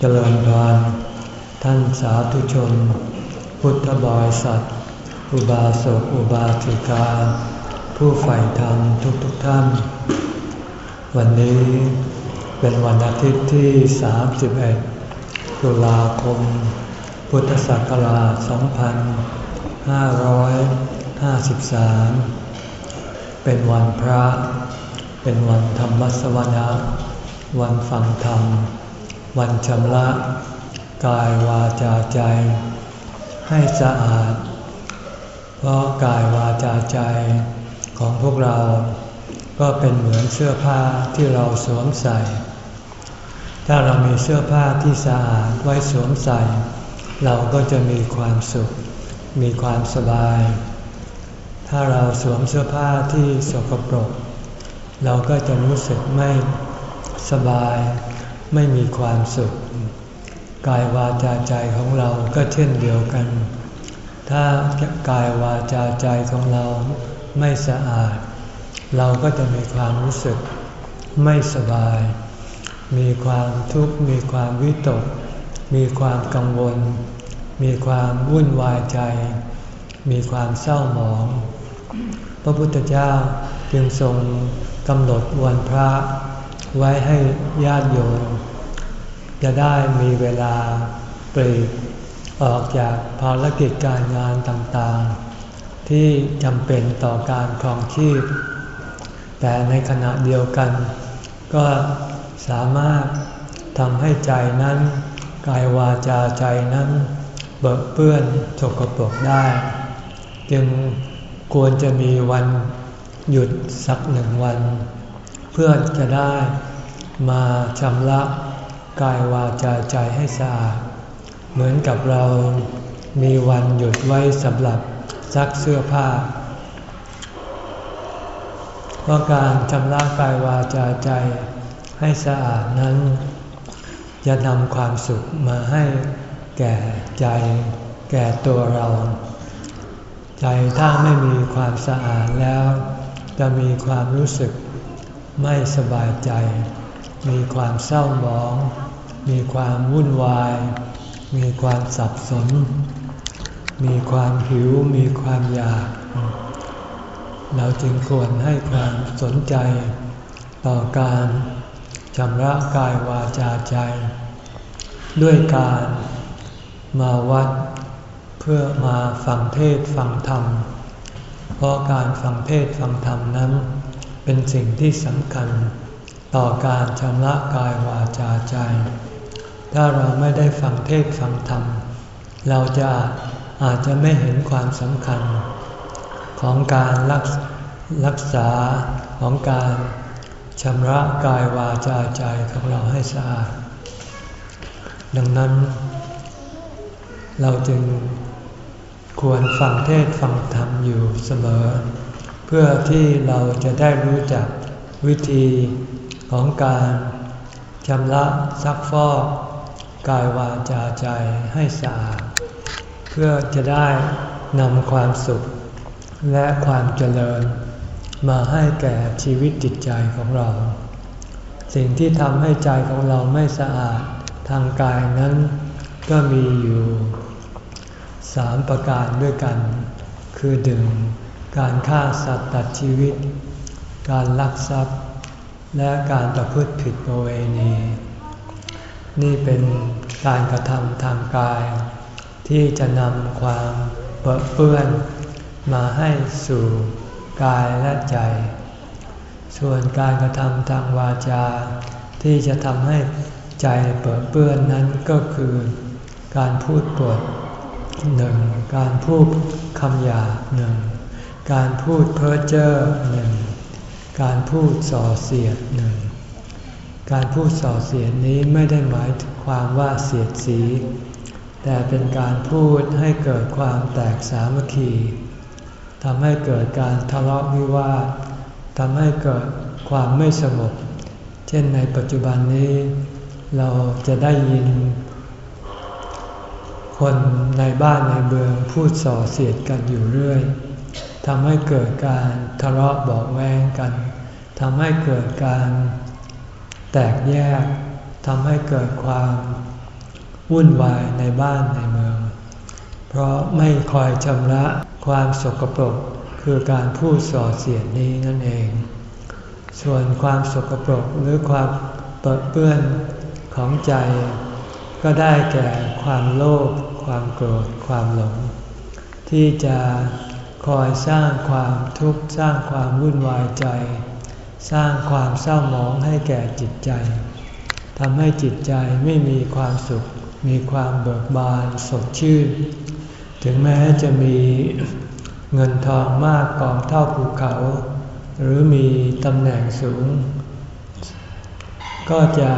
เจริญพรท่านสาธุชน พุทธบริษัท อุบาสกอุบาสิกา ผู้ใฝ่ธรรมทุกๆทท่าน วันนี้เป็นวันอาทิตย์ที่ 31 ตุลาคม พุทธศักราช 2553 เป็นวันพระ เป็นวันธรรมสวนาวันฟังธรรม วันชำระกายวาจาใจ ให้สะอาด เพราะกายวาจาใจของพวกเรา ก็เป็นเหมือนเสื้อผ้าที่เราสวมใส่ ถ้าเรามีเสื้อผ้าที่สะอาดไว้สวมใส่ เราก็จะมีความสุข มีความสบาย ถ้าเราสวมเสื้อผ้าที่สกปรก เราก็จะรู้สึกไม่สบาย ไม่มีความสุข กายวาจาใจของเราก็เช่นเดียวกัน ถ้ากายวาจาใจของเราไม่สะอาด เราก็จะมีความรู้สึกไม่สบาย มีความทุกข์ มีความวิตก มีความกังวล มีความวุ่นวายใจ มีความเศร้าหมอง พระพุทธเจ้าจึงทรงกำหนดวันพระ ไว้ให้ญาติโยมจะได้มีเวลาปลีกออกจากภารกิจการงานต่างๆ ที่จำเป็นต่อการครองชีพ แต่ในขณะเดียวกัน ก็สามารถทำให้ใจนั้นกายวาจาใจนั้นเบิกเปื้อนสกปรกได้ จึงควรจะมีวันหยุดสักหนึ่งวัน พื่อจะได้มาชำระกายวาจาใจให้สะอาด เหมือนกับเรามีวันหยุดไว้สำหรับซักเสื้อผ้า เพราะการชำระกายวาจาใจให้สะอาดนั้น จะนำความสุขมาให้แก่ใจ แก่ตัวเรา ใจถ้าไม่มีความสะอาดแล้ว จะมีความรู้สึก ไม่สบายใจ มีความเศร้าหมอง มีความวุ่นวาย มีความสับสน มีความหิว มีความอยาก เราจึงควรให้ความสนใจ ต่อการชำระกายวาจาใจ ด้วยการมาวัดเพื่อมาฟังเทศฟังธรรม เพราะการฟังเทศฟังธรรมนั้น เป็นสิ่งที่สำคัญ ต่อการชำระกายวาจาใจ ถ้าเราไม่ได้ฟังเทศฟังธรรม เราจะอาจจะไม่เห็นความสำคัญ ของการรักรักษาของการชำระกายวาจาใจของเราให้สะอาด ดังนั้น เราจึงควรฟังเทศฟังธรรมอยู่เสมอ เพื่อที่เราจะได้รู้จักวิธีของการชำระซักฟอกกายวาจาใจให้สะอาดเพื่อจะได้นำความสุข และความเจริญ มาให้แก่ชีวิตจิตใจของเรา สิ่งที่ทำให้ใจของเราไม่สะอาดทางกายนั้นก็มีอยู่สามประการด้วยกัน คือดึง การฆ่าสัตว์ตัดชีวิต การลักทรัพย์ และการประพฤติผิดประเวณี นี่เป็นการกระทำทางกาย ที่จะนำความเปื้อนมาให้สู่กายและใจ ส่วนการกระทำทางวาจา ที่จะทำให้ใจเปิดเปื้อนนั้นก็คือ การพูดปดหนึ่งการพูดคำหยาหนึ่ง การพูดเพ้อเจ้อหนึ่ง การพูดส่อเสียดหนึ่ง การพูดส่อเสียดนี้ไม่ได้หมายถึงความว่าเสียดสี แต่เป็นการพูดให้เกิดความแตกสามัคคีทำให้เกิดการทะเลาะวิวาททำให้เกิดความไม่สงบ เช่นในปัจจุบันนี้ เราจะได้ยิน คนในบ้านในเมืองพูดส่อเสียดกันอยู่เรื่อย ทำให้เกิดการทะเลาะเบาแวงกันทำให้เกิดการแตกแยกทำให้เกิดความวุ่นวายในบ้านในเมือง เพราะไม่คอยชำระความสกปรกคือการพูดส่อเสียดนี้นั่นเอง ส่วนความสกปรกหรือความเปิดเปื้อนของใจ ก็ได้แก่ความโลภความโกรธความหลง ที่จะ อยสร้างความทุกข์สร้างความวุ่นวายใจ สร้างความเศร้าหมองให้แก่จิตใจทำให้จิตใจไม่มีความสุข มีความเบิกบานสดชื่น ถึงแม้จะมีเงินทองมากกองเท่าภูเขา หรือมีตำแหน่งสูง ก็จะ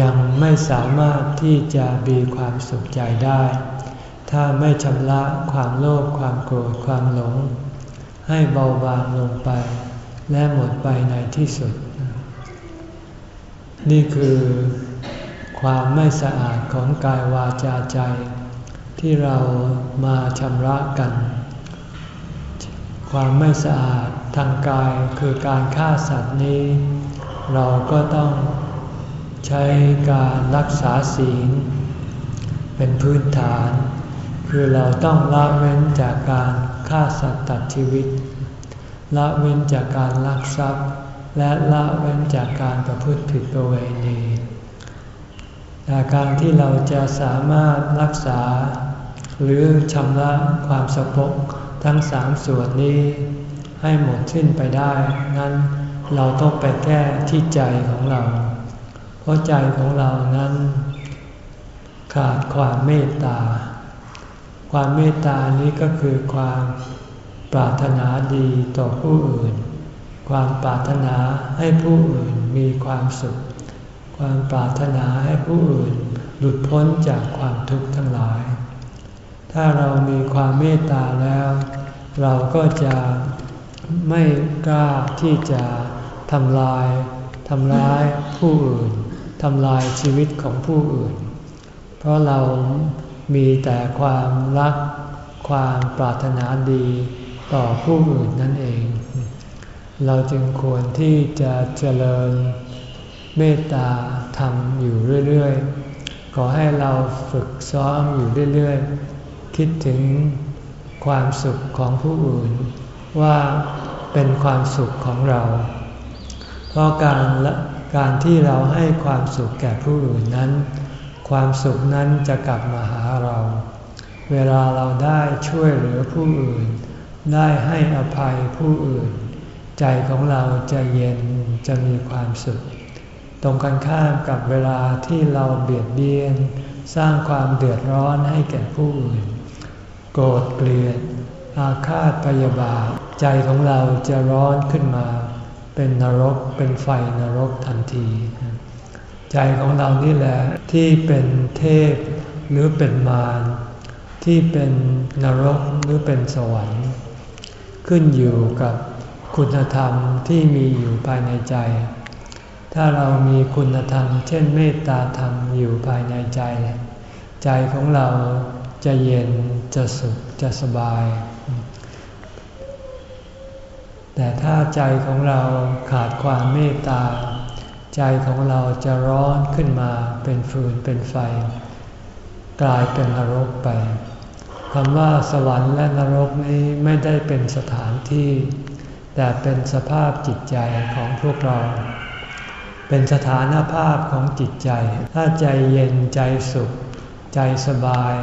ยังไม่สามารถที่จะมีความสุขใจได้ ถ้าไม่ชำระความโลภความโกรธความหลง ให้เบาบางลงไป และหมดไปในที่สุด นี่คือความไม่สะอาดของกายวาจาใจ ที่เรามาชำระกัน ความไม่สะอาดทางกายคือการฆ่าสัตว์นี้ เราก็ต้องใช้การรักษาศีล เป็นพื้นฐาน คือเราต้องละเว้นจากการฆ่าสัตว์ตัดชีวิต ละเว้นจากการลักทรัพย์ และละเว้นจากการประพฤติผิดประเวณีแต่การที่เราจะสามารถรักษา หรือชำระความสกปรกทั้งสามส่วนนี้ ให้หมดสิ้นไปได้ นั้นเราต้องไปแก้ที่ใจของเรา เพราะใจของเรานั้น ขาดความเมตตา ความเมตตานี้ก็คือความปรารถนาดีต่อผู้อื่น ความปรารถนาให้ผู้อื่นมีความสุข ความปรารถนาให้ผู้อื่นหลุดพ้นจากความทุกข์ทั้งหลาย ถ้าเรามีความเมตตาแล้ว เราก็จะไม่กล้าที่จะทำลายทำร้ายผู้อื่นทำลายชีวิตของผู้อื่น เพราะเรา มีแต่ความรัก ความปรารถนาดีต่อผู้อื่นนั่นเอง เราจึงควรที่จะเจริญเมตตาทำอยู่เรื่อยๆ ขอให้เราฝึกซ้อมอยู่เรื่อยๆ คิดถึงความสุขของผู้อื่น ว่าเป็นความสุขของเรา เพราะการการที่เราให้ความสุขแก่ผู้อื่นนั้น ความสุขนั้นจะกลับมาหาเรา เวลาเราได้ช่วยเหลือผู้อื่น ได้ให้อภัยผู้อื่น ใจของเราจะเย็นจะมีความสุข ตรงกันข้ามกับเวลาที่เราเบียดเบียน สร้างความเดือดร้อนให้แก่ผู้อื่น โกรธเกลียด อาฆาตพยาบาท ใจของเราจะร้อนขึ้นมา เป็นนรกเป็นไฟนรกทันที ใจของเรานี่แหละที่เป็นเทพหรือเป็นมารที่เป็นนรกหรือเป็นสวรรค์ ขึ้นอยู่กับคุณธรรมที่มีอยู่ภายในใจ ถ้าเรามีคุณธรรม เช่นเมตตาธรรมอยู่ภายในใจ ใจของเราจะเย็นจะสุขจะสบาย แต่ถ้าใจของเราขาดความเมตตา ใจของเราจะร้อนขึ้นมาเป็นฟืนเป็นไฟ กลายเป็นนรกไปคำว่าสวรรค์และนรกนี้ไม่ได้เป็นสถานที่ แต่เป็นสภาพจิตใจของพวกเรา เป็นสถานภาพของจิตใจ ถ้าใจเย็นใจสุข ใจสบาย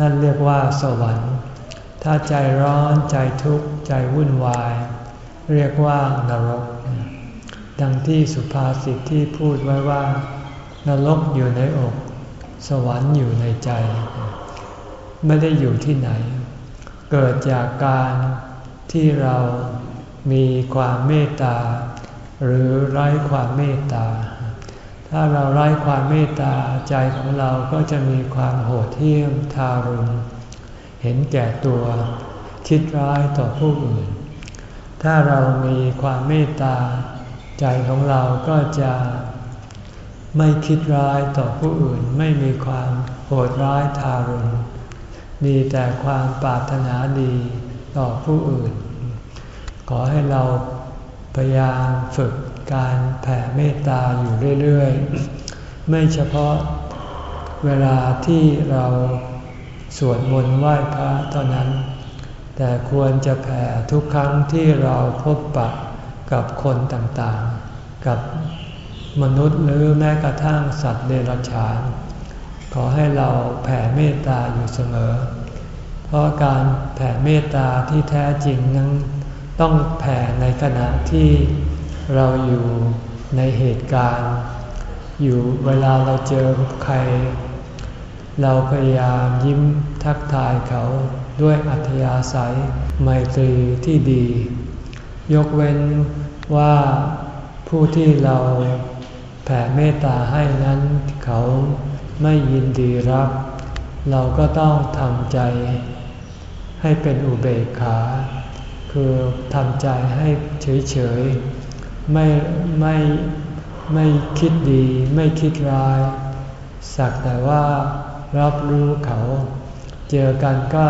นั่นเรียกว่าสวรรค์ ถ้าใจร้อนใจทุกข์ใจวุ่นวาย เรียกว่านรก ดังที่สุภาษิตที่พูดไว้ว่า นรกอยู่ในอก สวรรค์อยู่ในใจ ไม่ได้อยู่ที่ไหน เกิดจากการที่เรามีความเมตตา หรือไร้ความเมตตา ถ้าเราไร้ความเมตตาใจของเราก็จะมีความโหดเหี้ยมทารุณ เห็นแก่ตัว คิดร้ายต่อผู้อื่น ถ้าเรามีความเมตตา ใจของเราก็จะไม่คิดร้ายต่อผู้อื่นไม่มีความโหดร้ายทารุณมีแต่ความปรารถนาดีต่อผู้อื่น ขอให้เราพยายามฝึกการแผ่เมตตาอยู่เรื่อยๆ ไม่เฉพาะเวลาที่เราสวดมนต์ไหว้พระเท่านั้น แต่ควรจะแผ่ทุกครั้งที่เราพบปะ กับคนต่างๆ กับมนุษย์หรือแม้กระทั่งสัตว์เดรัจฉาน ขอให้เราแผ่เมตตาอยู่เสมอ เพราะการแผ่เมตตาที่แท้จริงนั้นต้องแผ่ในขณะที่เราอยู่ในเหตุการณ์ อยู่เวลาเราเจอใคร เราพยายามยิ้มทักทายเขาด้วยอัธยาศัยไมตรีที่ดี ยกเว้นว่าผู้ที่เราแผ่เมตตาให้นั้นเขาไม่ยินดีรับ เราก็ต้องทำใจ ให้เป็นอุเบกขา คือทำใจให้เฉยๆ ไม่ไม่ไม่คิดดีไม่คิดร้าย สักแต่ว่ารับรู้เขา เจอกันก็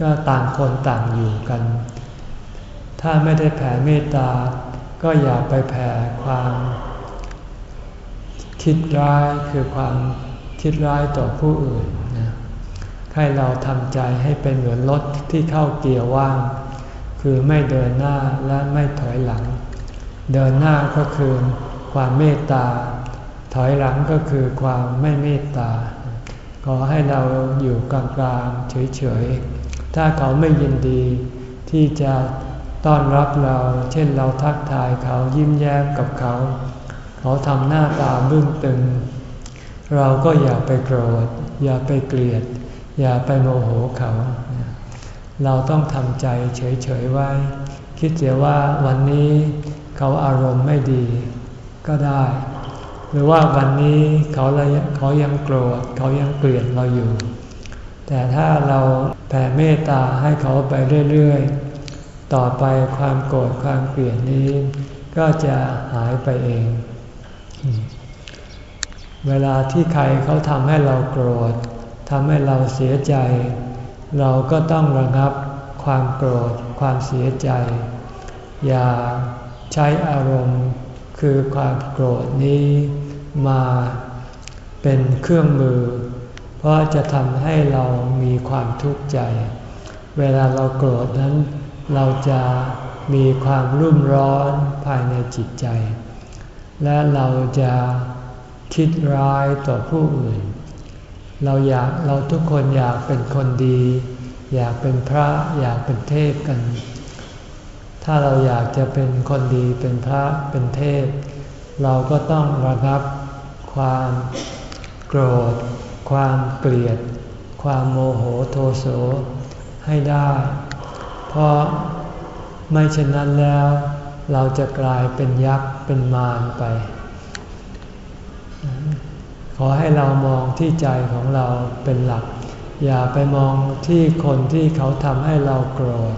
ก็ต่างคนต่างอยู่กัน ถ้าไม่ได้แผ่เมตตา ก็อย่าไปแผ่ความ คิดร้ายคือความคิดร้ายต่อผู้อื่นนะให้เราทำใจให้เป็นเหมือนรถที่เข้าเกียร์ว่าง คือไม่เดินหน้าและไม่ถอยหลัง เดินหน้าก็คือความเมตตา ถอยหลังก็คือความไม่เมตตา ขอให้เราอยู่กลางๆเฉยๆ ถ้าเขาไม่ยินดีที่จะ ต้อนรับเรา เช่นเราทักทายเขายิ้มแย้มกับเขา เขาทำหน้าตาบึ้งตึง เราก็อย่าไปโกรธ อย่าไปเกลียด อย่าไปโมโหเขา เราต้องทำใจเฉยๆไว้ คิดเสียว่าวันนี้เขาอารมณ์ไม่ดี ก็ได้ หรือว่าวันนี้เขาเขายังโกรธ เขายังเกลียดเราอยู่ แต่ถ้าเราแผ่เมตตาให้เขาไปเรื่อยๆ ต่อไปความโกรธความเกลียดนี้ ก็จะหายไปเอง เวลาที่ใครเขาทำให้เราโกรธทำให้เราเสียใจ เราก็ต้องระงับความโกรธความเสียใจ อย่าใช้อารมณ์คือความโกรธนี้มาเป็นเครื่องมือ เพราะจะทำให้เรามีความทุกข์ใจ เวลาเราโกรธนั้น เราจะมีความรุ่มร้อนภายในจิตใจ และเราจะคิดร้ายต่อผู้อื่น เราอยากเราทุกคนอยากเป็นคนดี อยากเป็นพระอยากเป็นเทพกัน ถ้าเราอยากจะเป็นคนดีเป็นพระเป็นเทพ เราก็ต้องระงับความโกรธ ความเกลียด ความโมโหโทโสให้ได้ เพราะไม่เช่นนั้นแล้ว เราจะกลายเป็นยักษ์เป็นมารไป ขอให้เรามองที่ใจของเราเป็นหลัก อย่าไปมองที่คนที่เขาทำให้เราโกรธ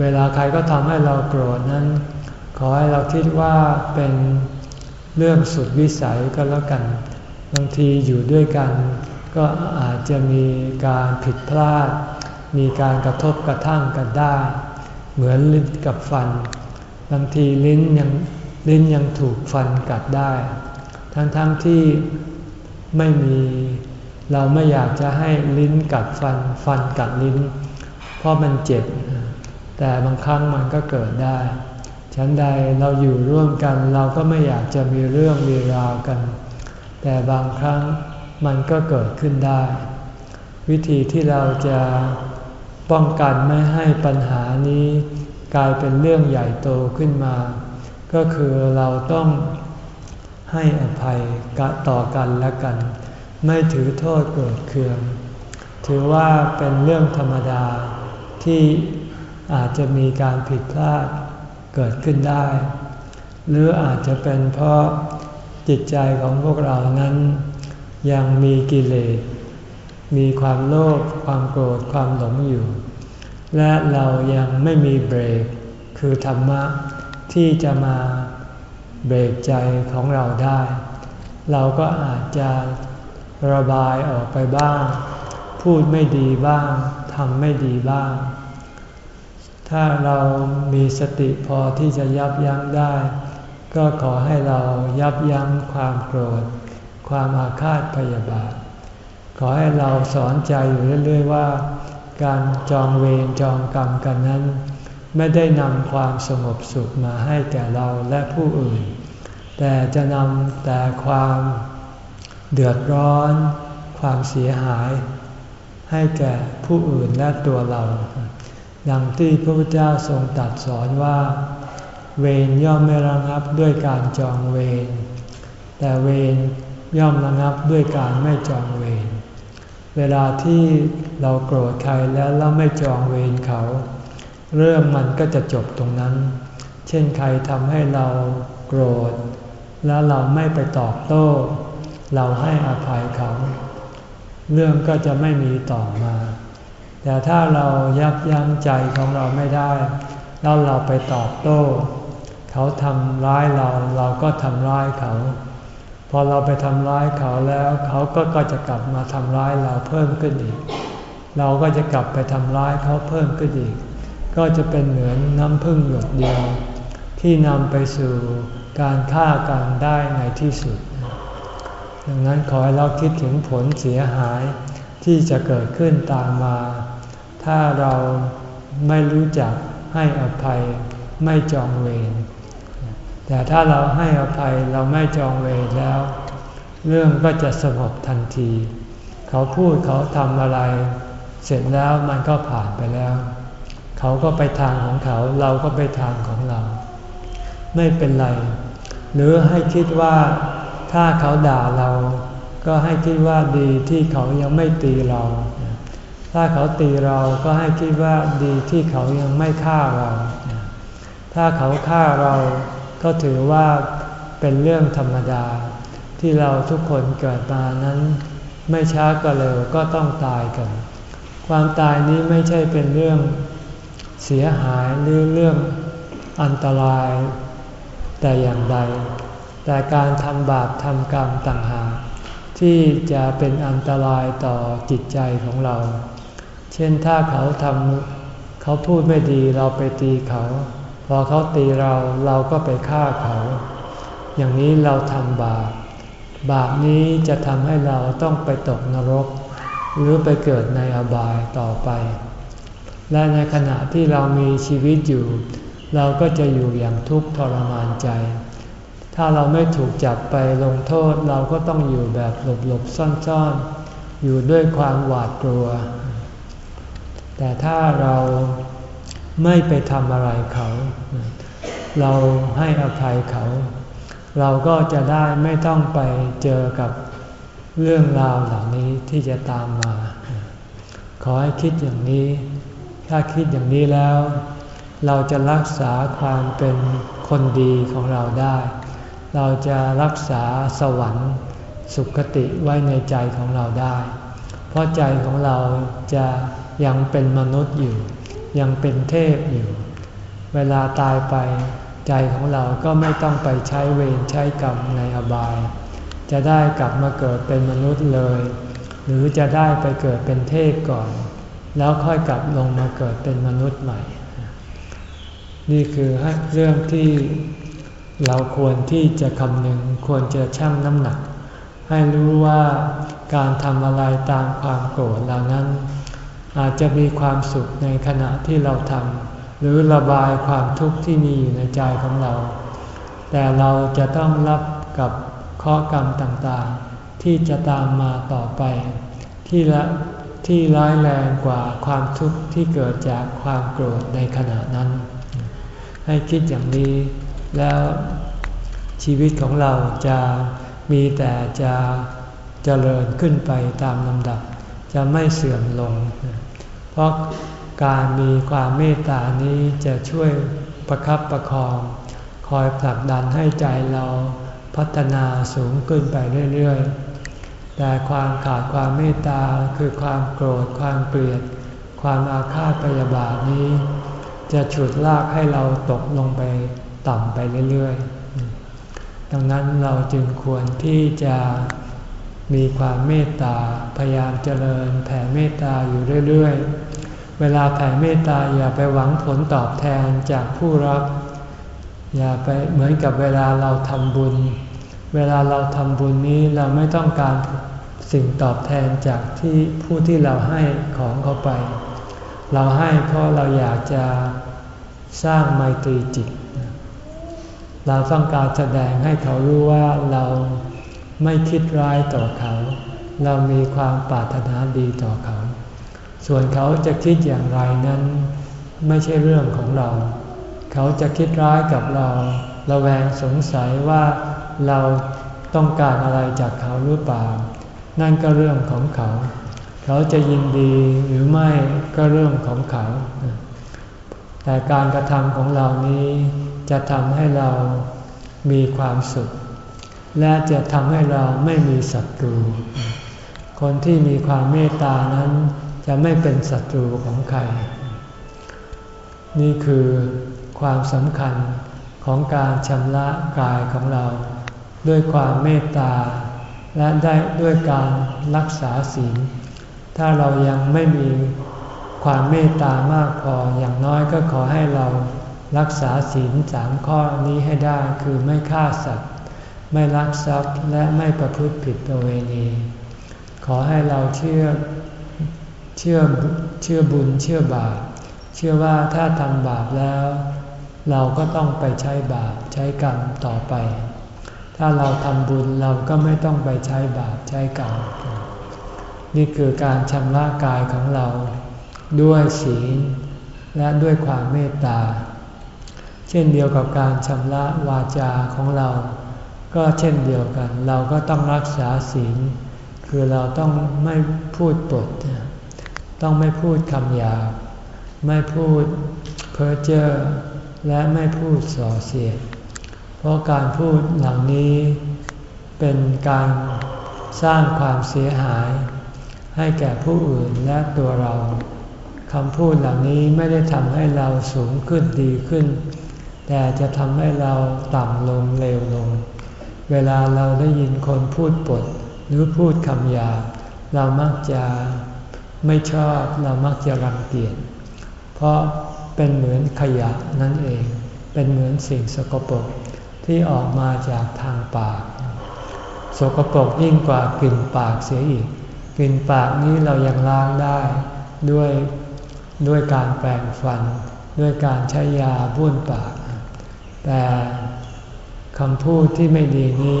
เวลาใครก็ทำให้เราโกรธนั้น ขอให้เราคิดว่าเป็นเรื่องสุดวิสัยก็แล้วกัน บางทีอยู่ด้วยกัน ก็อาจจะมีการผิดพลาด มีการกระทบกระทั่งกันได้ เหมือนลิ้นกับฟัน บางทีลิ้นยังลิ้นยังถูกฟันกัดได้ ทั้งๆทที่ไม่มีเราไม่อยากจะให้ลิ้นกัดฟัน ฟันกัดลิ้น เพราะมันเจ็บ แต่บางครั้งมันก็เกิดได้ฉันใดเราอยู่ร่วมกันเราก็ไม่อยากจะมีเรื่องมีราวกัน แต่บางครั้งมันก็เกิดขึ้นได้ วิธีที่เราจะ ป้องกันไม่ให้ปัญหานี้กลายเป็นเรื่องใหญ่โตขึ้นมา ก็คือเราต้องให้อภัยกะต่อกันและกัน ไม่ถือโทษโกรธเคือง ถือว่าเป็นเรื่องธรรมดาที่อาจจะมีการผิดพลาดเกิดขึ้นได้ หรืออาจจะเป็นเพราะจิตใจของพวกเรานั้น ยังมีกิเลส มีความโลภความโกรธความหลงอยู่ และเรายังไม่มีเบรก คือธรรมะที่จะมาเบรกใจของเราได้ เราก็อาจจะระบายออกไปบ้าง พูดไม่ดีบ้างทำไม่ดีบ้าง ถ้าเรามีสติพอที่จะยับยั้งได้ ก็ขอให้เรายับยั้งความโกรธ ความอาฆาตพยาบาท อให้เราสอนใจอยู่เรื่อยๆว่า การจองเวรจองกรรมกันนั้น ไม่ได้นำความสงบสุขมาให้แก่เราและผู้อื่น แต่จะนำแต่ความเดือดร้อน ความเสียหาย ให้แก่ผู้อื่นและตัวเราดังที่พระพุทธเจ้าทรงตรัสสอนว่า เวรย่อมไม่ระงับด้วยการจองเวรแต่เวรย่อมระงับด้วยการไม่จองเวร เวลาที่เราโกรธใครแล้วเราไม่จองเวรเขา เรื่องมันก็จะจบตรงนั้น เช่นใครทำให้เราโกรธ แล้วเราไม่ไปตอบโต้ เราให้อภัยเขา เรื่องก็จะไม่มีต่อมา แต่ถ้าเรายับยั้งใจของเราไม่ได้ แล้วเราไปตอบโต้ เขาทำร้ายเราเราก็ทำร้ายเขา พอเราไปทำร้ายเขาแล้ว เขาก็ก็จะกลับมาทำร้ายเราเพิ่มขึ้นอีก เราก็จะกลับไปทำร้ายเขาเพิ่มขึ้นอีก ก็จะเป็นเหมือนน้ำพึ่งหยดเดียว ที่นำไปสู่การฆ่ากันได้ในที่สุด ดังนั้นขอให้เราคิดถึงผลเสียหายที่จะเกิดขึ้นตามมา ถ้าเราไม่รู้จักให้อภัยไม่จองเวร แต่ถ้าเราให้อภัยเราไม่จองเวรแล้ว เรื่องก็จะสงบทันที เขาพูดเขาทำอะไร เสร็จแล้วมันก็ผ่านไปแล้ว เขาก็ไปทางของเขาเราก็ไปทางของเรา ไม่เป็นไร หรือให้คิดว่าถ้าเขาด่าเรา ก็ให้คิดว่าดีที่เขายังไม่ตีเรา ถ้าเขาตีเราก็ให้คิดว่าดีที่เขายังไม่ฆ่าเรา ถ้าเขาฆ่าเรา ก็ถือว่าเป็นเรื่องธรรมดา ที่เราทุกคนเกิดมานั้น ไม่ช้าก็เร็วก็ต้องตายกัน ความตายนี้ไม่ใช่เป็นเรื่องเสียหายหรือเรื่องอันตราย แต่อย่างใด แต่การทำบาปทำกรรมต่างหากที่จะเป็นอันตรายต่อจิตใจของเรา เช่นถ้าเขาทำเขาพูดไม่ดีเราไปตีเขา อเขาตีเราเราก็ไปฆ่าเขา อย่างนี้เราทำบาป บาปนี้จะทำให้เราต้องไปตกนรก หรือไปเกิดในอบายต่อไป และในขณะที่เรามีชีวิตอยู่ เราก็จะอยู่อย่างทุกข์ทรมานใจ ถ้าเราไม่ถูกจับไปลงโทษเราก็ต้องอยู่แบบหลบๆซ่อนๆ อยู่ด้วยความหวาดกลัว แต่ถ้าเรา ไม่ไปทำอะไรเขา เราให้อภัยเขา เราก็จะได้ไม่ต้องไปเจอกับเรื่องราวเหล่านี้ที่จะตามมา ขอให้คิดอย่างนี้ ถ้าคิดอย่างนี้แล้ว เราจะรักษาความเป็นคนดีของเราได้ เราจะรักษาสวรรค์สุขติไว้ในใจของเราได้ เพราะใจของเราจะยังเป็นมนุษย์อยู่ ยังเป็นเทพอยู่ เวลาตายไปใจของเราก็ไม่ต้องไปใช้เวรใช้กรรมในอบาย จะได้กลับมาเกิดเป็นมนุษย์เลย หรือจะได้ไปเกิดเป็นเทพก่อน แล้วค่อยกลับลงมาเกิดเป็นมนุษย์ใหม่ นี่คือเรื่องที่เราควรที่จะคำนึงควรจะชั่งน้ำหนัก ให้รู้ว่าการทำอะไรตามความโกรธเหล่านั้น อาจจะมีความสุขในขณะที่เราทำหรือระบายความทุกข์ที่มีอยู่ในใจของเรา แต่เราจะต้องรับกับข้อกรรมต่างๆ ที่จะตามมาต่อไป ที่ละที่ร้ายแรงกว่าความทุกข์ที่เกิดจากความโกรธในขณะนั้น ให้คิดอย่างนี้แล้วชีวิตของเราจะมีแต่จะเจริญขึ้นไปตามลำดับ จะไม่เสื่อมลง เพราะการมีความเมตตานี้จะช่วยประครับประคอง คอยผลักดันให้ใจเราพัฒนาสูงขึ้นไปเรื่อยๆ แต่ความขาดความเมตตาคือความโกรธความเกลียด ความอาฆาตพยาบาทนี้ จะฉุดลากให้เราตกลงไปต่ำไปเรื่อยๆ ดังนั้นเราจึงควรที่จะ มีความเมตตาพยายามเจริญแผ่เมตตาอยู่เรื่อยๆ เวลาแผ่เมตตาอย่าไปหวังผลตอบแทนจากผู้รับ อย่าไปเหมือนกับเวลาเราทำบุญ เวลาเราทำบุญนี้เราไม่ต้องการสิ่งตอบแทนจากที่ผู้ที่เราให้ของเขาไป เราให้เพราะเราอยากจะสร้างไมตรีจิต เราต้องการแสดงให้เขารู้ว่าเรา ไม่คิดร้ายต่อเขา เรามีความปรารถนาดีต่อเขา ส่วนเขาจะคิดอย่างไรนั้น ไม่ใช่เรื่องของเรา เขาจะคิดร้ายกับเรา ระแวงสงสัยว่าเราต้องการอะไรจากเขาหรือเปล่า นั่นก็เรื่องของเขา เขาจะยินดีหรือไม่ก็เรื่องของเขา แต่การกระทำของเรานี้จะทำให้เรามีความสุข และจะทำให้เราไม่มีศัตรู คนที่มีความเมตตานั้น จะไม่เป็นศัตรูของใคร นี่คือความสำคัญของการชำระกายของเรา ด้วยความเมตตา และได้ด้วยการรักษาศีล ถ้าเรายังไม่มีความเมตตามากพออย่างน้อยก็ขอให้เรารักษาศีลสามข้อนี้ให้ได้คือไม่ฆ่าสัตว์ ไม่ลักทรัพย์และไม่ประพฤติผิดประเวณี ขอให้เราเชื่อเชื่อเชื่อบุญเชื่อบาป เชื่อว่าถ้าทำบาปแล้ว เราก็ต้องไปใช้บาปใช้กรรมต่อไป ถ้าเราทำบุญเราก็ไม่ต้องไปใช้บาปใช้กรรม นี่คือการชำระกายของเรา ด้วยศีลและด้วยความเมตตา เช่นเดียวกับการชำระวาจาของเรา ก็เช่นเดียวกัน เราก็ต้องรักษาศีล คือเราต้องไม่พูดปด ต้องไม่พูดคำหยาบ ไม่พูดเพ้อเจ้อ และไม่พูดส่อเสียด เพราะการพูดเหล่านี้เป็นการสร้างความเสียหาย ให้แก่ผู้อื่นและตัวเราคำพูดเหล่านี้ไม่ได้ทำให้เราสูงขึ้นดีขึ้น แต่จะทำให้เราต่ำลงเร็วลง เวลาเราได้ยินคนพูดปดหรือพูดคำหยาบเรามักจะไม่ชอบเรามักจะรังเกียจเพราะเป็นเหมือนขยะนั่นเอง เป็นเหมือนสิ่งสกปรกที่ออกมาจากทางปาก สกปรกยิ่งกว่ากลิ่นปากเสียอีก กลิ่นปากนี้เรายังล้างได้ด้วยด้วยการแปรงฟัน ด้วยการใช้ยาบ้วนปาก แต่ คำพูดที่ไม่ดีนี้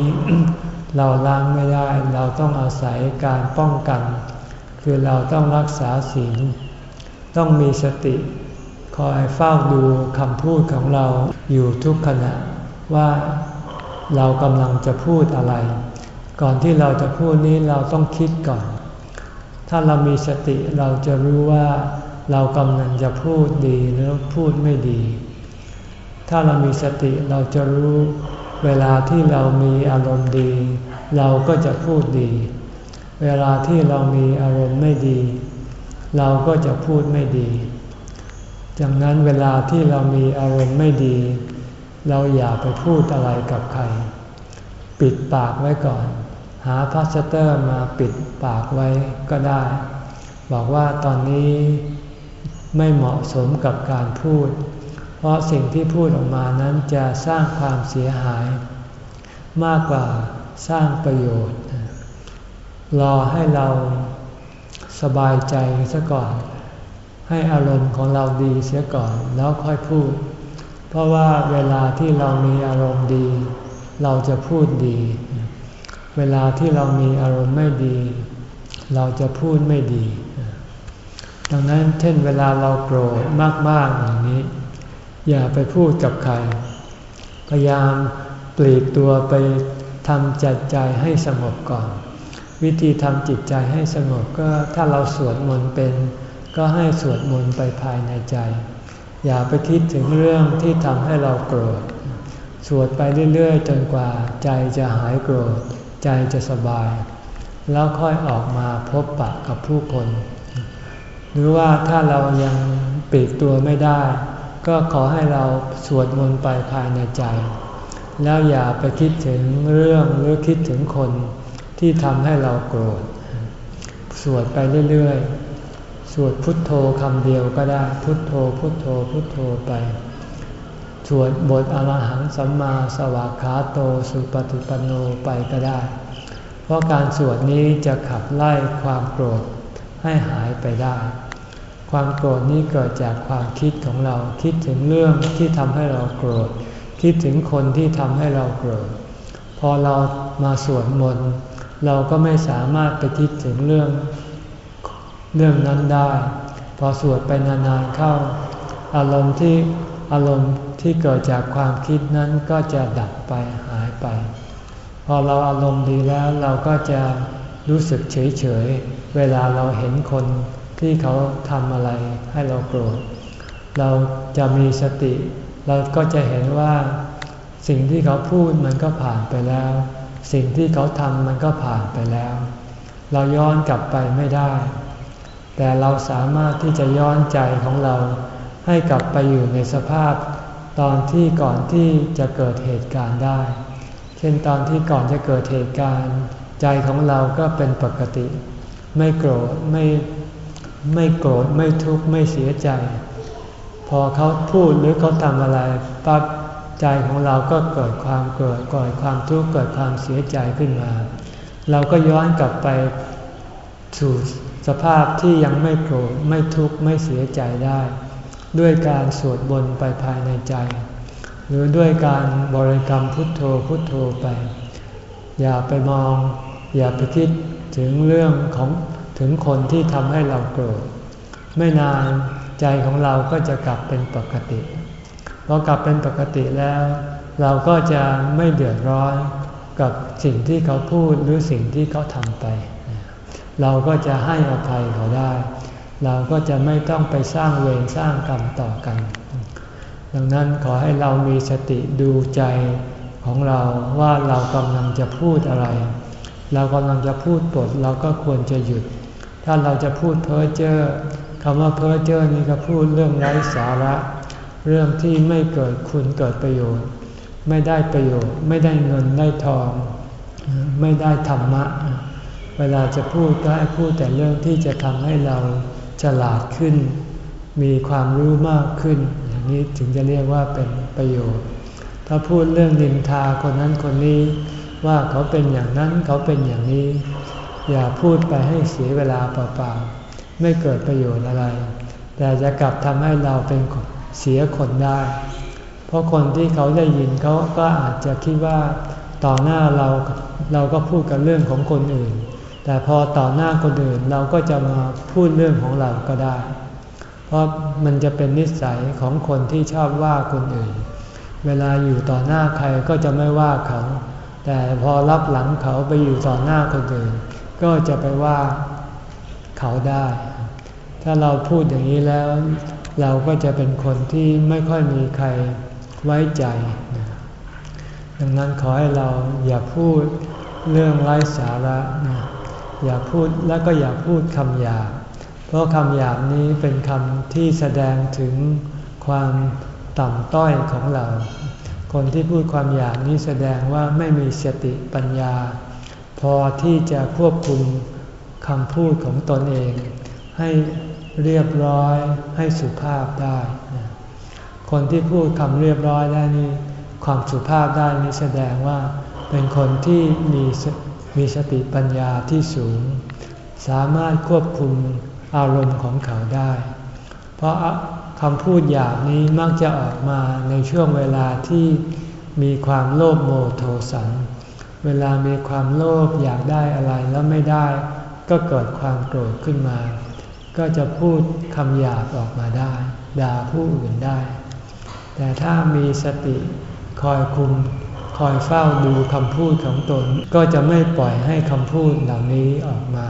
เราล้างไม่ได้เราต้องอาศัยการป้องกัน คือเราต้องรักษาศีลต้องมีสติ คอยเฝ้าดูคำพูดของเราอยู่ทุกขณะ ว่าเรากำลังจะพูดอะไร ก่อนที่เราจะพูดนี้เราต้องคิดก่อน ถ้าเรามีสติเราจะรู้ว่าเรากำลังจะพูดดีหรือพูดไม่ดี ถ้าเรามีสติเราจะรู้ เวลาที่เรามีอารมณ์ดี เราก็จะพูดดี เวลาที่เรามีอารมณ์ไม่ดี เราก็จะพูดไม่ดีดังนั้นเวลาที่เรามีอารมณ์ไม่ดี เราอย่าไปพูดอะไรกับใคร ปิดปากไว้ก่อน หาพลาสเตอร์มาปิดปากไว้ก็ได้ บอกว่าตอนนี้ไม่เหมาะสมกับการพูด เพราะสิ่งที่พูดออกมานั้นจะสร้างความเสียหาย มากกว่าสร้างประโยชน์ รอให้เราสบายใจซะก่อน ให้อารมณ์ของเราดีเสียก่อนแล้วค่อยพูด เพราะว่าเวลาที่เรามีอารมณ์ดี เราจะพูดดี เวลาที่เรามีอารมณ์ไม่ดี เราจะพูดไม่ดี ดังนั้นเช่นเวลาเราโกรธมากๆอย่างนี้ อย่าไปพูดกับใคร พยายามปลีกตัวไปทำจิตใจให้สงบก่อน วิธีทำจิตใจให้สงบก็ถ้าเราสวดมนต์เป็น ก็ให้สวดมนต์ไปภายในใจ อย่าไปคิดถึงเรื่องที่ทำให้เราโกรธ สวดไปเรื่อยๆ จนกว่าใจจะหายโกรธ ใจจะสบาย แล้วค่อยออกมาพบปะกับผู้คน หรือว่าถ้าเรายังปีกตัวไม่ได้ ก็ขอให้เราสวดมนต์ไปภายในใจ แล้วอย่าไปคิดถึงเรื่องหรือคิดถึงคนที่ทำให้เราโกรธ สวดไปเรื่อยๆ สวดพุทโธคำเดียวก็ได้ พุทโธ พุทโธ พุทโธไป สวดบทอรหังสัมมาสวากขาโตสุปฏิปันโนไปก็ได้ เพราะการสวดนี้จะขับไล่ความโกรธให้หายไปได้ ความโกรธนี้เกิดจากความคิดของเราคิดถึงเรื่องที่ทำให้เราโกรธ คิดถึงคนที่ทำให้เราโกรธ พอเรามาสวดมนต์เราก็ไม่สามารถไปคิดถึงเรื่องเรื่องนั้นได้ พอสวดไปนานๆเข้า อารมณ์ที่อารมณ์ที่เกิดจากความคิดนั้นก็จะดับไปหายไป พอเราอารมณ์ดีแล้วเราก็จะรู้สึกเฉยๆเวลาเราเห็นคน ที่เขาทำอะไรให้เราโกรธ เราจะมีสติ เราก็จะเห็นว่าสิ่งที่เขาพูดมันก็ผ่านไปแล้ว สิ่งที่เขาทำมันก็ผ่านไปแล้ว เราย้อนกลับไปไม่ได้ แต่เราสามารถที่จะย้อนใจของเราให้กลับไปอยู่ในสภาพ ตอนที่ก่อนที่จะเกิดเหตุการณ์ได้ เช่นตอนที่ก่อนจะเกิดเหตุการณ์ ใจของเราก็เป็นปกติ ไม่โกรธไม่ ไม่โกรธไม่ทุกข์ไม่เสียใจ พอเขาพูดหรือเขาทำอะไรปั๊บใจของเราก็เกิดความเกิดก่อความทุกข์เกิดความเสียใจขึ้นมา เราก็ย้อนกลับไปสู่สภาพที่ยังไม่โกรธไม่ทุกข์ไม่เสียใจได้ ด้วยการสวดบนไปภายในใจ หรือด้วยการบริกรรมพุทโธพุทโธไป อย่าไปมอง อย่าไปคิดถึงเรื่องของ ถึงคนที่ทำให้เราโกรธ ไม่นานใจของเราก็จะกลับเป็นปกติพอกลับเป็นปกติแล้ว เราก็จะไม่เดือดร้อนกับสิ่งที่เขาพูดหรือสิ่งที่เขาทำไป เราก็จะให้อภัยเขาได้ เราก็จะไม่ต้องไปสร้างเวรสร้างกรรมต่อกัน ดังนั้นขอให้เรามีสติดูใจของเราว่าเรากำลังจะพูดอะไร เรากำลังจะพูดปดเราก็ควรจะหยุด ถ้าเราจะพูดเพ้อเจ้อคำว่าเพ้อเจ้อนี่ก็พูดเรื่องไร้สาระ เรื่องที่ไม่เกิดคุณเกิดประโยชน์ ไม่ได้ประโยชน์ ไม่ได้เงินได้ทอง ไม่ได้ธรรมะ เวลาจะพูดก็ให้พูดแต่เรื่องที่จะทำให้เราฉลาดขึ้น มีความรู้มากขึ้น อย่างนี้ถึงจะเรียกว่าเป็นประโยชน์ ถ้าพูดเรื่องนินทาคนนั้นคนนี้ ว่าเขาเป็นอย่างนั้นเขาเป็นอย่างนี้ อย่าพูดไปให้เสียเวลาเปล่าๆ ไม่เกิดประโยชน์อะไร แต่จะกลับทำให้เราเป็นเสียคนได้ เพราะคนที่เขาได้ยินเขาก็อาจจะคิดว่าต่อหน้าเราเราก็พูดกันเรื่องของคนอื่น แต่พอต่อหน้าคนอื่นเราก็จะมาพูดเรื่องของเราก็ได้ เพราะมันจะเป็นนิสัยของคนที่ชอบว่าคนอื่น เวลาอยู่ต่อหน้าใครก็จะไม่ว่าเขา แต่พอรับหลังเขาไปอยู่ต่อหน้าคนอื่น ก็จะไปว่าเขาได้ ถ้าเราพูดอย่างนี้แล้ว เราก็จะเป็นคนที่ไม่ค่อยมีใครไว้ใจ ดังนั้นขอให้เราอย่าพูดเรื่องไร้สาระนะอย่าพูดแล้วก็อย่าพูดคำหยาบเพราะคำหยาบนี้เป็นคำที่แสดงถึงความต่ำต้อยของเรา คนที่พูดความหยาบนี้แสดงว่าไม่มีสติปัญญา พอที่จะควบคุมคำพูดของตนเอง ให้เรียบร้อยให้สุภาพได้ คนที่พูดคำเรียบร้อยได้นี่ความสุภาพได้นี้แสดงว่า เป็นคนที่มีมีสติปัญญาที่สูง สามารถควบคุมอารมณ์ของเขาได้ เพราะคำพูดหยาบนี้มักจะออกมาในช่วงเวลาที่มีความโลภโมโทสันเเวลามีความโลภอยากได้อะไรแล้วไม่ได้ ก็เกิดความโกรธขึ้นมา ก็จะพูดคำหยาบออกมาได้ ด่าผู้อื่นได้ แต่ถ้ามีสติคอยคุมคอยเฝ้าดูคำพูดของตน ก็จะไม่ปล่อยให้คำพูดเหล่านี้ออกมา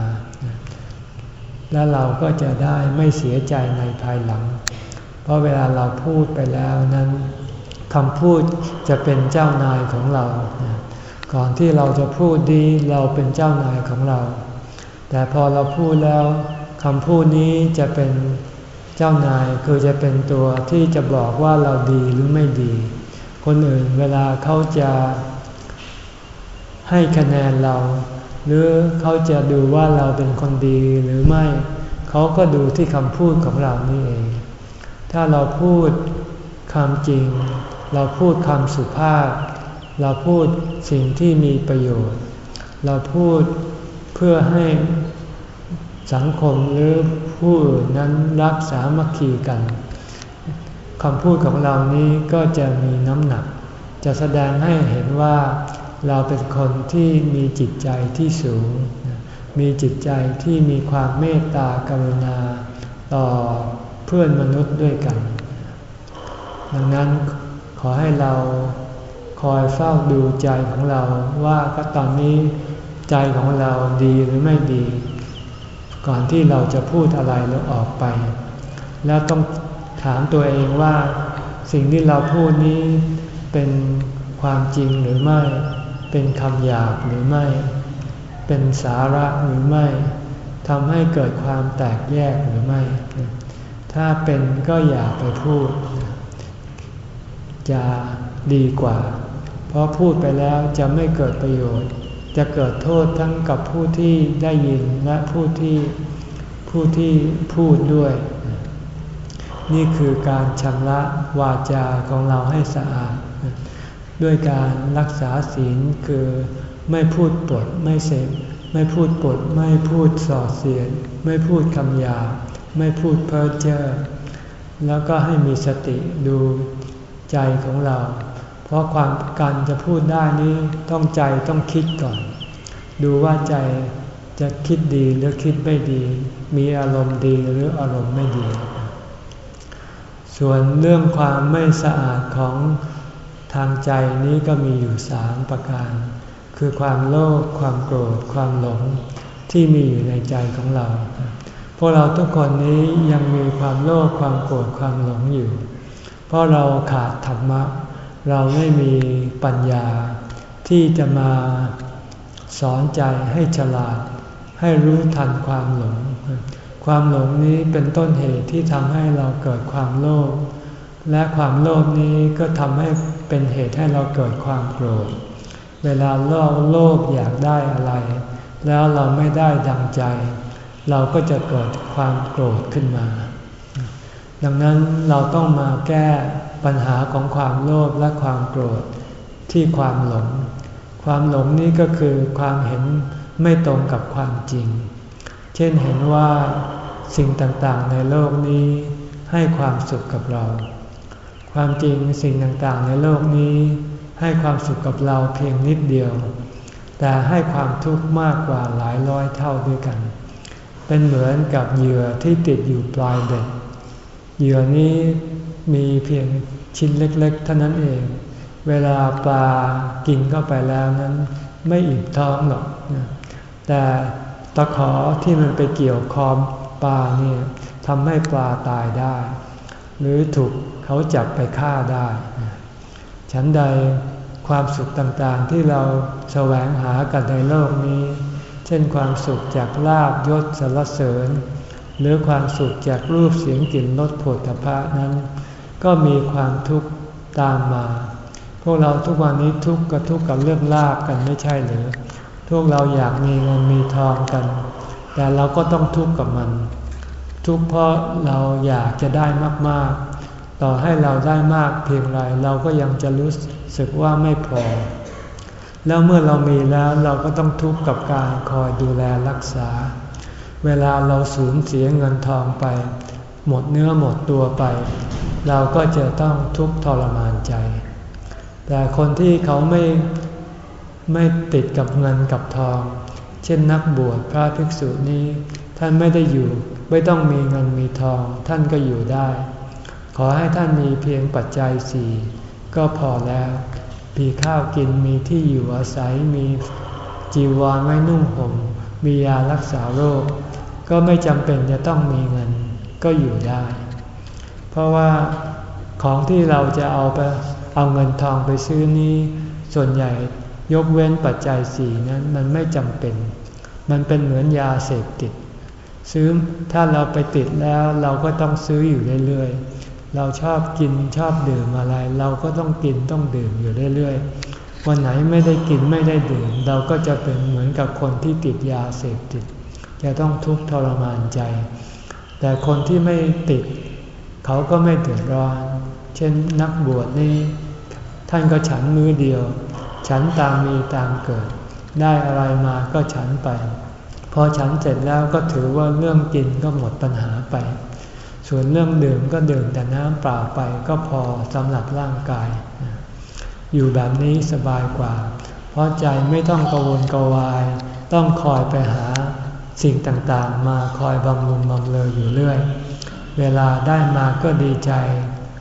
และเราก็จะได้ไม่เสียใจในภายหลัง เพราะเวลาเราพูดไปแล้วนั้นคำพูดจะเป็นเจ้านายของเรา ก่อนที่เราจะพูดดีเราเป็นเจ้านายของเรา แต่พอเราพูดแล้วคำพูดนี้จะเป็นเจ้านายคือจะเป็นตัวที่จะบอกว่าเราดีหรือไม่ดี คนอื่นเวลาเขาจะให้คะแนนเรา หรือเขาจะดูว่าเราเป็นคนดีหรือไม่ เขาก็ดูที่คำพูดของเรานี่เอง ถ้าเราพูดคำจริง เราพูดคำสุภาพ เราพูดสิ่งที่มีประโยชน์ เราพูดเพื่อให้สังคมหรือผู้อื่นนั้นรักสามัคคีกันคำพูดของเรานี้ก็จะมีน้ำหนัก จะแสดงให้เห็นว่าเราเป็นคนที่มีจิตใจที่สูง มีจิตใจที่มีความเมตตากรุณา ต่อเพื่อนมนุษย์ด้วยกัน ดังนั้นขอให้เรา คอยเฝ้าดูใจของเราว่าก็ตอนนี้ใจของเราดีหรือไม่ดี ก่อนที่เราจะพูดอะไรแล้วออกไป แล้วต้องถามตัวเองว่าสิ่งที่เราพูดนี้เป็นความจริงหรือไม่ เป็นคำหยาบหรือไม่ เป็นสาระหรือไม่ทำให้เกิดความแตกแยกหรือไม่ ถ้าเป็นก็อย่าไปพูด จะดีกว่า เพราะพูดไปแล้วจะไม่เกิดประโยชน์ จะเกิดโทษทั้งกับผู้ที่ได้ยินและผู้ที่ผู้ที่พูดด้วย นี่คือการชำระวาจาของเราให้สะอาด ด้วยการรักษาศีลคือไม่พูดปดไม่เสพไม่พูดปดไม่พูดส่อเสียด ไม่พูดคำหยาไม่พูดเพ้อเจ้อแล้วก็ให้มีสติดูใจของเรา ราะความการจะพูดได้นี้ต้องใจต้องคิดก่อน ดูว่าใจจะคิดดีหรือคิดไม่ดี มีอารมณ์ดีหรืออารมณ์ไม่ดี ส่วนเรื่องความไม่สะอาดของทางใจนี้ก็มีอยู่สามประการ คือความโลภความโกรธ ความหลงที่มีอยู่ในใจของเรา พวกเราทุกคนนี้ยังมีความโลภความโกรธความหลงอยู่ เพราะเราขาดธรรมะ เราไม่มีปัญญาที่จะมาสอนใจให้ฉลาด ให้รู้ทันความหลง ความหลงนี้เป็นต้นเหตุที่ทำให้เราเกิดความโลภ และความโลภนี้ก็ทำให้เป็นเหตุให้เราเกิดความโกรธ เวลาเราโลภอยากได้อะไร แล้วเราไม่ได้ดังใจ เราก็จะเกิดความโกรธขึ้นมา ดังนั้นเราต้องมาแก้ ปัญหาของความโลภและความโกรธที่ความหลง ความหลงนี้ก็คือความเห็นไม่ตรงกับความจริง เช่นเห็นว่าสิ่งต่างๆในโลกนี้ให้ความสุขกับเรา ความจริงสิ่งต่างๆในโลกนี้ ให้ความสุขกับเราเพียงนิดเดียว แต่ให้ความทุกข์มากกว่าหลายร้อยเท่าด้วยกัน เป็นเหมือนกับเหยื่อที่ติดอยู่ปลายเบ็ดเหยื่อนี้มีเพียง ชิ้นเล็กๆเท่านั้นเอง เวลาปลากินเข้าไปแล้วนั้นไม่อิ่มท้องหรอกแต่ตะขอที่มันไปเกี่ยวคอมปลาเนี่ยทำให้ปลาตายได้ หรือถูกเขาจับไปฆ่าได้ ฉันใดความสุขต่างๆที่เราแสวงหากันในโลกนี้ เช่นความสุขจากลาบยศสรรเสริญ หรือความสุขจากรูปเสียงกลิ่นรสผลพระนั้น ก็มีความทุกข์ตามมา พวกเราทุกวันนี้ทุกข์กับทุกข์กับเรื่องลาบกันไม่ใช่หรือ พวกเราอยากมีเงินมีทองกัน แต่เราก็ต้องทุกข์กับมัน ทุกข์เพราะเราอยากจะได้มากๆ ต่อให้เราได้มากเพียงไรเราก็ยังจะรู้สึกว่าไม่พอ แล้วเมื่อเรามีแล้วเราก็ต้องทุกข์กับการคอยดูแลรักษา เวลาเราสูญเสียเงินทองไป หมดเนื้อหมดตัวไป เราก็จะต้องทุกข์ทรมานใจ แต่คนที่เขาไม่ไม่ติดกับเงินกับทอง เช่นนักบวชพระภิกษุนี้ ท่านไม่ได้อยู่ไม่ต้องมีเงินมีทอง ท่านก็อยู่ได้ ขอให้ท่านมีเพียงปัจจัยสี่ก็พอแล้วมีข้าวกินมีที่อยู่อาศัยมีจีวรไม่นุ่งห่มมียารักษาโรค ก็ไม่จำเป็นจะต้องมีเงิน ก็อยู่ได้ เพราะว่าของที่เราจะเอาไปเอาเงินทองไปซื้อนี้ ส่วนใหญ่ยกเว้นปัจจัยสี่นั้นมันไม่จำเป็น มันเป็นเหมือนยาเสพติด ซื้อถ้าเราไปติดแล้วเราก็ต้องซื้ออยู่เรื่อยๆ เราชอบกินชอบดื่มอะไร เราก็ต้องกินต้องดื่มอยู่เรื่อยๆ วันไหนไม่ได้กินไม่ได้ดื่ม เราก็จะเป็นเหมือนกับคนที่ติดยาเสพติด จะต้องทุกข์ทรมานใจ แต่คนที่ไม่ติด เขาก็ไม่เดือดร้อน เช่นนักบวชนี่ท่านก็ฉันมือเดียว ฉันตามมีตามเกิด ได้อะไรมาก็ฉันไป พอฉันเสร็จแล้วก็ถือว่าเรื่องกินก็หมดปัญหาไป ส่วนเรื่องดื่มก็ดื่มแต่น้ำเปล่าไปก็พอสำหรับร่างกาย อยู่แบบนี้สบายกว่า เพราะใจไม่ต้องกังวลกวาย ต้องคอยไปหา สิ่งต่างๆ มาคอยบำรุงบำเรออยู่เรื่อย เวลาได้มาก็ดีใจ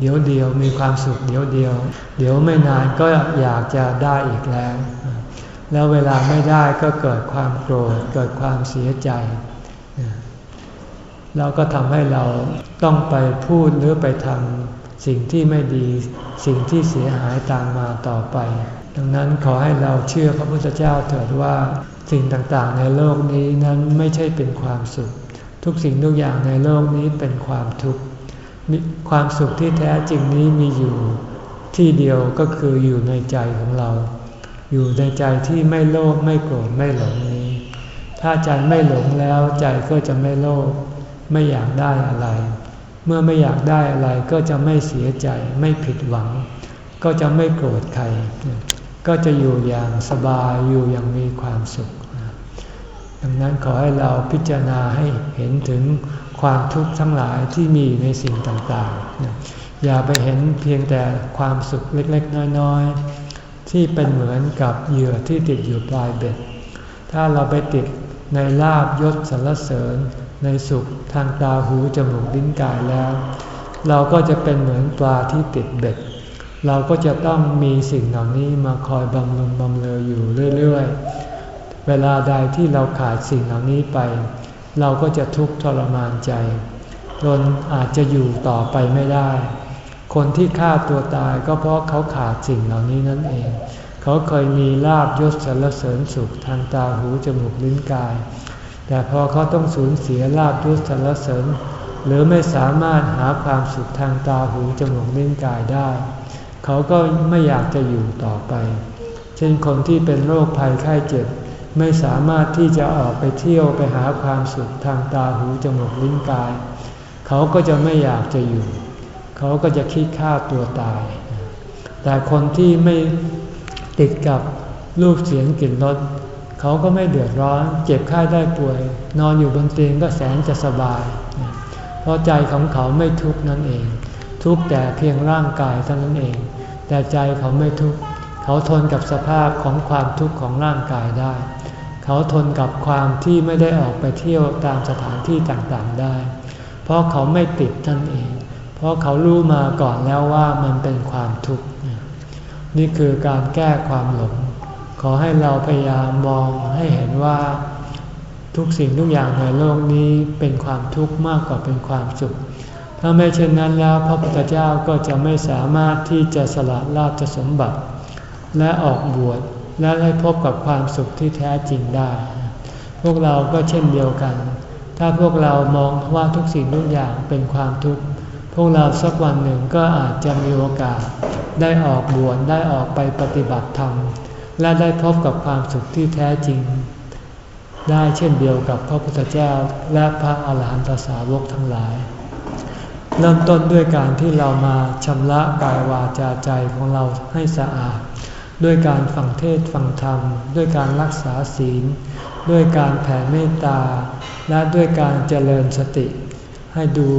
เดี๋ยวเดียวมีความสุขเดี๋ยวเดียว เดี๋ยวไม่นานก็อยากจะได้อีกแล้ว แล้วเวลาไม่ได้ก็เกิดความโกรธเกิดความเสียใจแล้วก็ทำให้เราต้องไปพูดหรือไปทำสิ่งที่ไม่ดี สิ่งที่เสียหายตามมาต่อไป ดังนั้นขอให้เราเชื่อพระพุทธเจ้าเถิดว่า สิ่งต่างๆ ในโลกนี้นั้นไม่ใช่เป็นความสุข ทุกสิ่งทุกอย่างในโลกนี้เป็นความทุกข์ความสุขที่แท้จริงนี้มีอยู่ที่เดียวก็คืออยู่ในใจของเรา อยู่ในใจที่ไม่โลภไม่โกรธไม่หลงนี้ ถ้าใจไม่หลงแล้วใจก็จะไม่โลภไม่อยากได้อะไร เมื่อไม่อยากได้อะไรก็จะไม่เสียใจไม่ผิดหวัง ก็จะไม่โกรธใคร ก็จะอยู่อย่างสบายอยู่อย่างมีความสุข ดังนั้นขอให้เราพิจารณาให้เห็นถึงความทุกข์ทั้งหลายที่มีในสิ่งต่างๆ อย่าไปเห็นเพียงแต่ความสุขเล็กๆ น้อยๆ ที่เป็นเหมือนกับเหยื่อที่ติดอยู่ปลายเบ็ด ถ้าเราไปติดในลาบยศสรรเสริญ ในสุขทางตาหูจมูกลิ้นกายแล้ว เราก็จะเป็นเหมือนปลาที่ติดเบ็ด เราก็จะต้องมีสิ่งเหล่านี้มาคอยบำรุงบำเรออยู่เรื่อยๆ เวลาใดที่เราขาดสิ่งเหล่านี้ไป เราก็จะทุกข์ทรมานใจจนอาจจะอยู่ต่อไปไม่ได้ คนที่ฆ่าตัวตายก็เพราะเขาขาดสิ่งเหล่านี้นั่นเอง เขาเคยมีลาบยศสรรเสริญสุขทางตาหูจมูกลิ้นกาย แต่พอเขาต้องสูญเสียลาบยศสรรเสริญ หรือไม่สามารถหาความสุขทางตาหูจมูกลิ้นกายได้ เขาก็ไม่อยากจะอยู่ต่อไป เช่นคนที่เป็นโรคภัยไข้เจ็บ ไม่สามารถที่จะออกไปเที่ยวไปหาความสุขทางตาหูจมูกลิ้นกาย เขาก็จะไม่อยากจะอยู่ เขาก็จะคิดฆ่าตัวตาย แต่คนที่ไม่ติดกับรูปเสียงกลิ่นรสเขาก็ไม่เดือดร้อน เจ็บไข้ได้ป่วย นอนอยู่บนเตียงก็แสนจะสบาย เพราะใจของเขาไม่ทุกข์นั่นเอง ทุกข์แต่เพียงร่างกายเท่านั้นเอง แต่ใจเขาไม่ทุกข์เขาทนกับสภาพของความทุกข์ของร่างกายได้ เขาทนกับความที่ไม่ได้ออกไปเที่ยวตามสถานที่ต่างๆได้ เพราะเขาไม่ติดนั่นเอง เพราะเขารู้มาก่อนแล้วว่ามันเป็นความทุกข์ นี่คือการแก้ความหลง ขอให้เราพยายามมองให้เห็นว่าทุกสิ่งทุกอย่างในโลกนี้เป็นความทุกข์มากกว่าเป็นความสุข ถ้าไม่เช่นนั้นแล้วพระพุทธเจ้าก็จะไม่สามารถที่จะสละราชสมบัติ และออกบวช และให้พบกับความสุขที่แท้จริงได้ พวกเราก็เช่นเดียวกัน ถ้าพวกเรามองว่าทุกสิ่งทุกอย่างเป็นความทุกข์พวกเราสักวันหนึ่งก็อาจจะมีโอกาส ได้ออกบวชได้ออกไปปฏิบัติธรรม และได้พบกับความสุขที่แท้จริง ได้เช่นเดียวกับพระพุทธเจ้าและพระอาหารหันตสาวกทั้งหลาย เริ่มต้นด้วยการที่เรามาชำระกายวาจาใจของเราให้สะอาด ด้วยการฟังเทศฟังธรรม ด้วยการรักษาศีล ด้วยการแผ่เมตตา และด้วยการเจริญสติ ให้ดู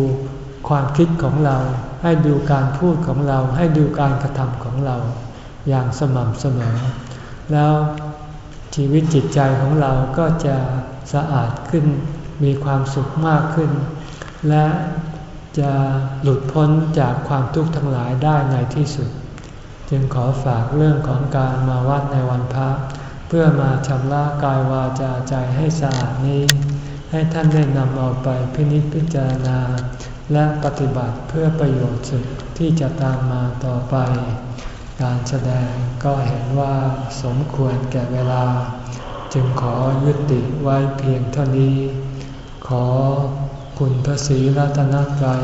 ความคิดของเรา ให้ดูการพูดของเรา ให้ดูการกระทำของเรา อย่างสม่ำเสมอ แล้วชีวิตจิตใจของเราก็จะสะอาดขึ้น มีความสุขมากขึ้น และจะหลุดพ้นจากความทุกข์ทั้งหลายได้ในที่สุด จึงขอฝากเรื่องของการมาวัดในวันพระ เพื่อมาชำระกายวาจาใจให้สะอาดนี้ ให้ท่านได้นำเอาไปพินิจพิจารณา และปฏิบัติเพื่อประโยชน์สุดที่จะตามมาต่อไป การแสดงก็เห็นว่าสมควรแก่เวลา จึงขอยุติไว้เพียงเท่านี้ ขอคุณพระศรีรัตนตรัย